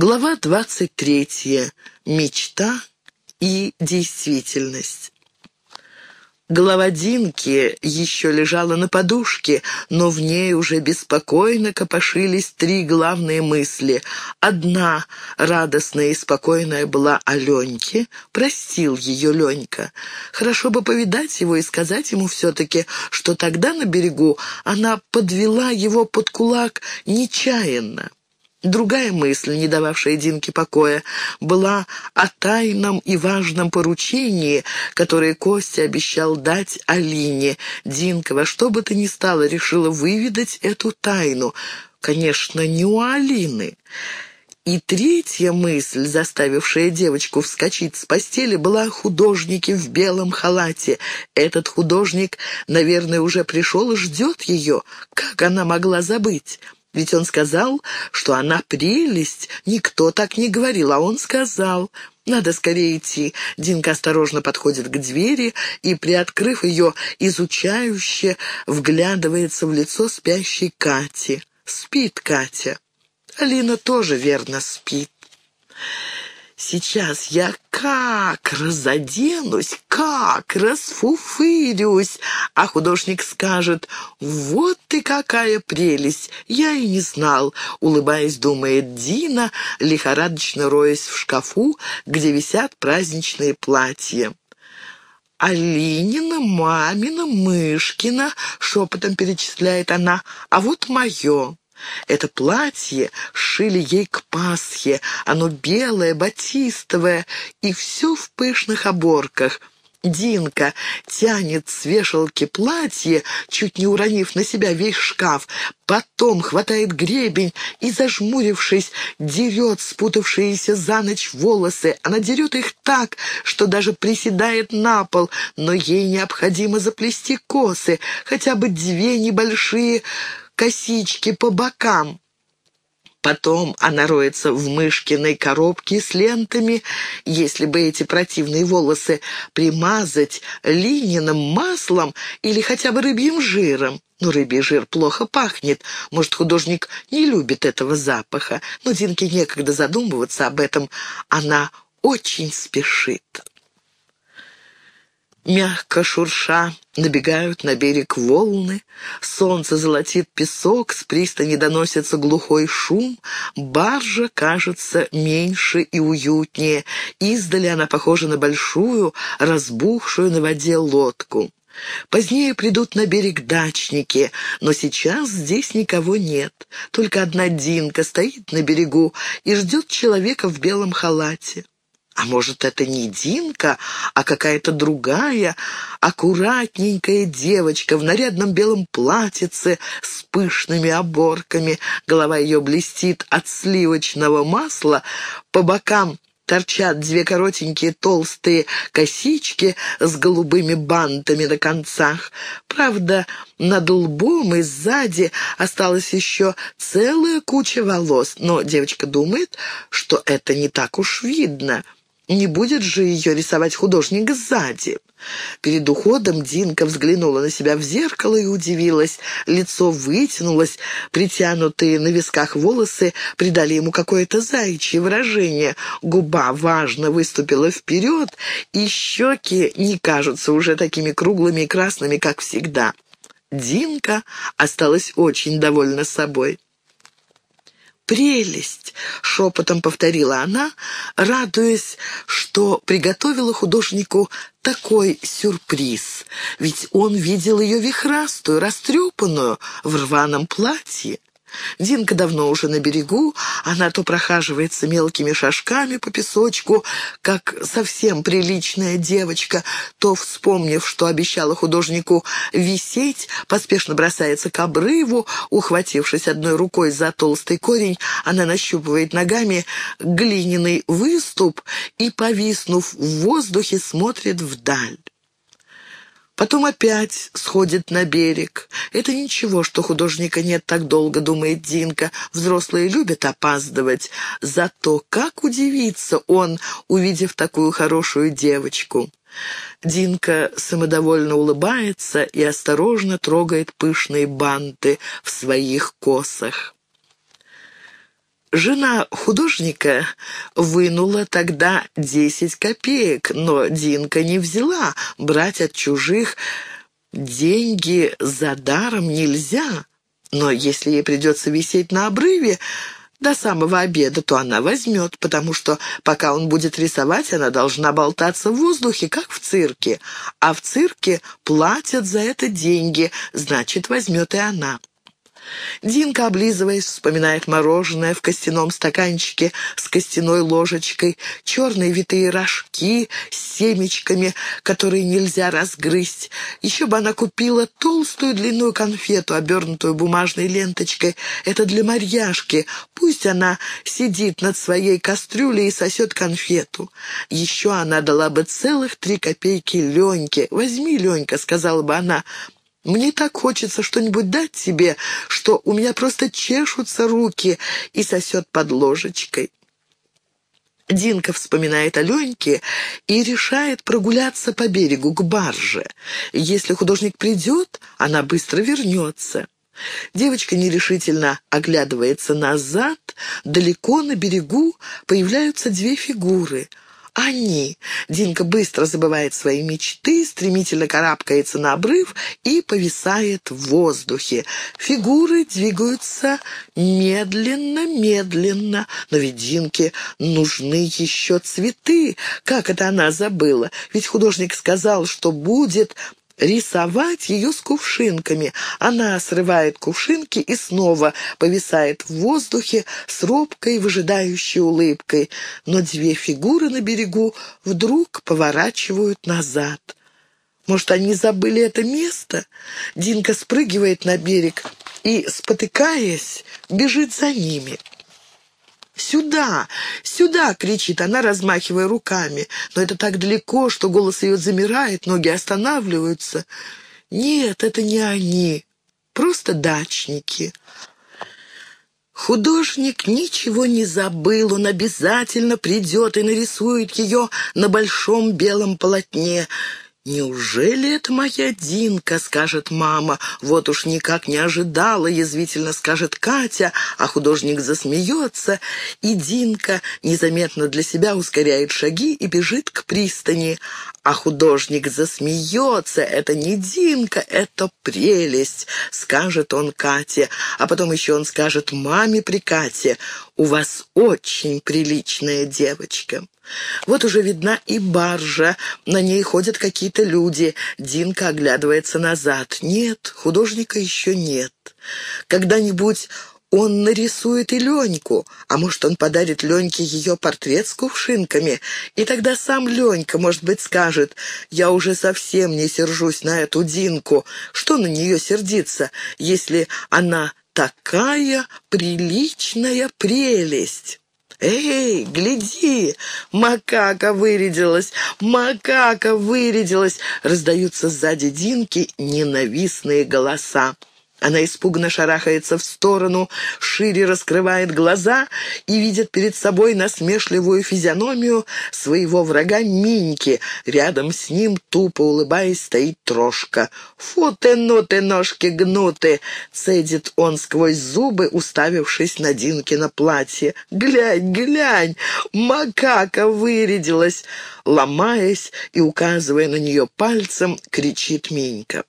Глава 23. Мечта и действительность. Голова Динки еще лежала на подушке, но в ней уже беспокойно копошились три главные мысли. Одна, радостная и спокойная, была о Леньке. Простил ее Ленька. Хорошо бы повидать его и сказать ему все-таки, что тогда на берегу она подвела его под кулак нечаянно. Другая мысль, не дававшая Динке покоя, была о тайном и важном поручении, которое Костя обещал дать Алине. Динка во что бы то ни стало решила выведать эту тайну. Конечно, не у Алины. И третья мысль, заставившая девочку вскочить с постели, была о художнике в белом халате. Этот художник, наверное, уже пришел и ждет ее. Как она могла забыть? Ведь он сказал, что она прелесть. Никто так не говорил, а он сказал. Надо скорее идти. Динка осторожно подходит к двери и, приоткрыв ее, изучающе вглядывается в лицо спящей Кати. Спит Катя. Алина тоже верно спит. Сейчас я как разоденусь, как расфуфырюсь, а художник скажет «Вот ты какая прелесть! Я и не знал», — улыбаясь, думает Дина, лихорадочно роясь в шкафу, где висят праздничные платья. «Алинина, мамина, Мышкина», — шепотом перечисляет она, — «а вот мое». Это платье шили ей к Пасхе. Оно белое, батистовое, и все в пышных оборках. Динка тянет с вешалки платье, чуть не уронив на себя весь шкаф, потом хватает гребень и, зажмурившись, дерет спутавшиеся за ночь волосы. Она дерет их так, что даже приседает на пол, но ей необходимо заплести косы, хотя бы две небольшие косички по бокам. Потом она роется в мышкиной коробке с лентами. Если бы эти противные волосы примазать лининым маслом или хотя бы рыбьим жиром. Но рыбий жир плохо пахнет. Может, художник не любит этого запаха. Но Динке некогда задумываться об этом. Она очень спешит. Мягко шурша набегают на берег волны, солнце золотит песок, с пристани доносится глухой шум, баржа кажется меньше и уютнее, издали она похожа на большую, разбухшую на воде лодку. Позднее придут на берег дачники, но сейчас здесь никого нет. Только одна Динка стоит на берегу и ждет человека в белом халате. А может, это не Динка, а какая-то другая, аккуратненькая девочка в нарядном белом платьице с пышными оборками. Голова ее блестит от сливочного масла, по бокам торчат две коротенькие толстые косички с голубыми бантами на концах. Правда, над лбом и сзади осталась еще целая куча волос, но девочка думает, что это не так уж видно — не будет же ее рисовать художник сзади. Перед уходом Динка взглянула на себя в зеркало и удивилась. Лицо вытянулось, притянутые на висках волосы придали ему какое-то заячье выражение. Губа важно выступила вперед, и щеки не кажутся уже такими круглыми и красными, как всегда. Динка осталась очень довольна собой прелесть!» — шепотом повторила она, радуясь, что приготовила художнику такой сюрприз. Ведь он видел ее вихрастую, растрепанную, в рваном платье. Динка давно уже на берегу, она то прохаживается мелкими шажками по песочку, как совсем приличная девочка, то, вспомнив, что обещала художнику висеть, поспешно бросается к обрыву, ухватившись одной рукой за толстый корень, она нащупывает ногами глиняный выступ и, повиснув в воздухе, смотрит вдаль. Потом опять сходит на берег. Это ничего, что художника нет так долго, думает Динка. Взрослые любят опаздывать. Зато как удивится он, увидев такую хорошую девочку. Динка самодовольно улыбается и осторожно трогает пышные банты в своих косах. Жена художника вынула тогда десять копеек, но Динка не взяла. Брать от чужих деньги за даром нельзя. Но если ей придется висеть на обрыве до самого обеда, то она возьмет, потому что пока он будет рисовать, она должна болтаться в воздухе, как в цирке. А в цирке платят за это деньги, значит, возьмет и она. Динка, облизываясь, вспоминает мороженое в костяном стаканчике с костяной ложечкой, черные витые рожки с семечками, которые нельзя разгрызть. Еще бы она купила толстую длинную конфету, обернутую бумажной ленточкой. Это для Марьяшки. Пусть она сидит над своей кастрюлей и сосет конфету. Еще она дала бы целых три копейки Леньке. «Возьми, Ленька», — сказала бы она, — мне так хочется что-нибудь дать тебе, что у меня просто чешутся руки и сосет под ложечкой. Динка вспоминает о Леньке и решает прогуляться по берегу к барже. Если художник придет, она быстро вернется. Девочка нерешительно оглядывается назад. Далеко на берегу появляются две фигуры — они. Динка быстро забывает свои мечты, стремительно карабкается на обрыв и повисает в воздухе. Фигуры двигаются медленно-медленно. Но ведь Динке нужны еще цветы. Как это она забыла? Ведь художник сказал, что будет рисовать ее с кувшинками. Она срывает кувшинки и снова повисает в воздухе с робкой, выжидающей улыбкой. Но две фигуры на берегу вдруг поворачивают назад. Может, они забыли это место? Динка спрыгивает на берег и, спотыкаясь, бежит за ними. «Сюда! Сюда!» — кричит она, размахивая руками. Но это так далеко, что голос ее замирает, ноги останавливаются. «Нет, это не они, просто дачники». Художник ничего не забыл, он обязательно придет и нарисует ее на большом белом полотне. «Неужели это моя Динка?» — скажет мама. «Вот уж никак не ожидала», — язвительно скажет Катя, а художник засмеется, и Динка незаметно для себя ускоряет шаги и бежит к пристани. А художник засмеется. «Это не Динка, это прелесть», — скажет он Кате. А потом еще он скажет маме при Кате. «У вас очень приличная девочка». Вот уже видна и баржа, на ней ходят какие-то люди. Динка оглядывается назад. Нет, художника еще нет. Когда-нибудь он нарисует и Леньку, а может, он подарит Леньке ее портрет с кувшинками, и тогда сам Ленька, может быть, скажет, «Я уже совсем не сержусь на эту Динку. Что на нее сердиться, если она такая приличная прелесть?» «Эй, гляди! Макака вырядилась! Макака вырядилась!» Раздаются сзади Динки ненавистные голоса. Она испуганно шарахается в сторону, шире раскрывает глаза и видит перед собой насмешливую физиономию своего врага Миньки. Рядом с ним, тупо улыбаясь, стоит трошка. «Фу ты, ну ты, ножки гнуты!» — цедит он сквозь зубы, уставившись на Динкино платье. «Глянь, глянь! Макака вырядилась!» Ломаясь и указывая на нее пальцем, кричит Минька.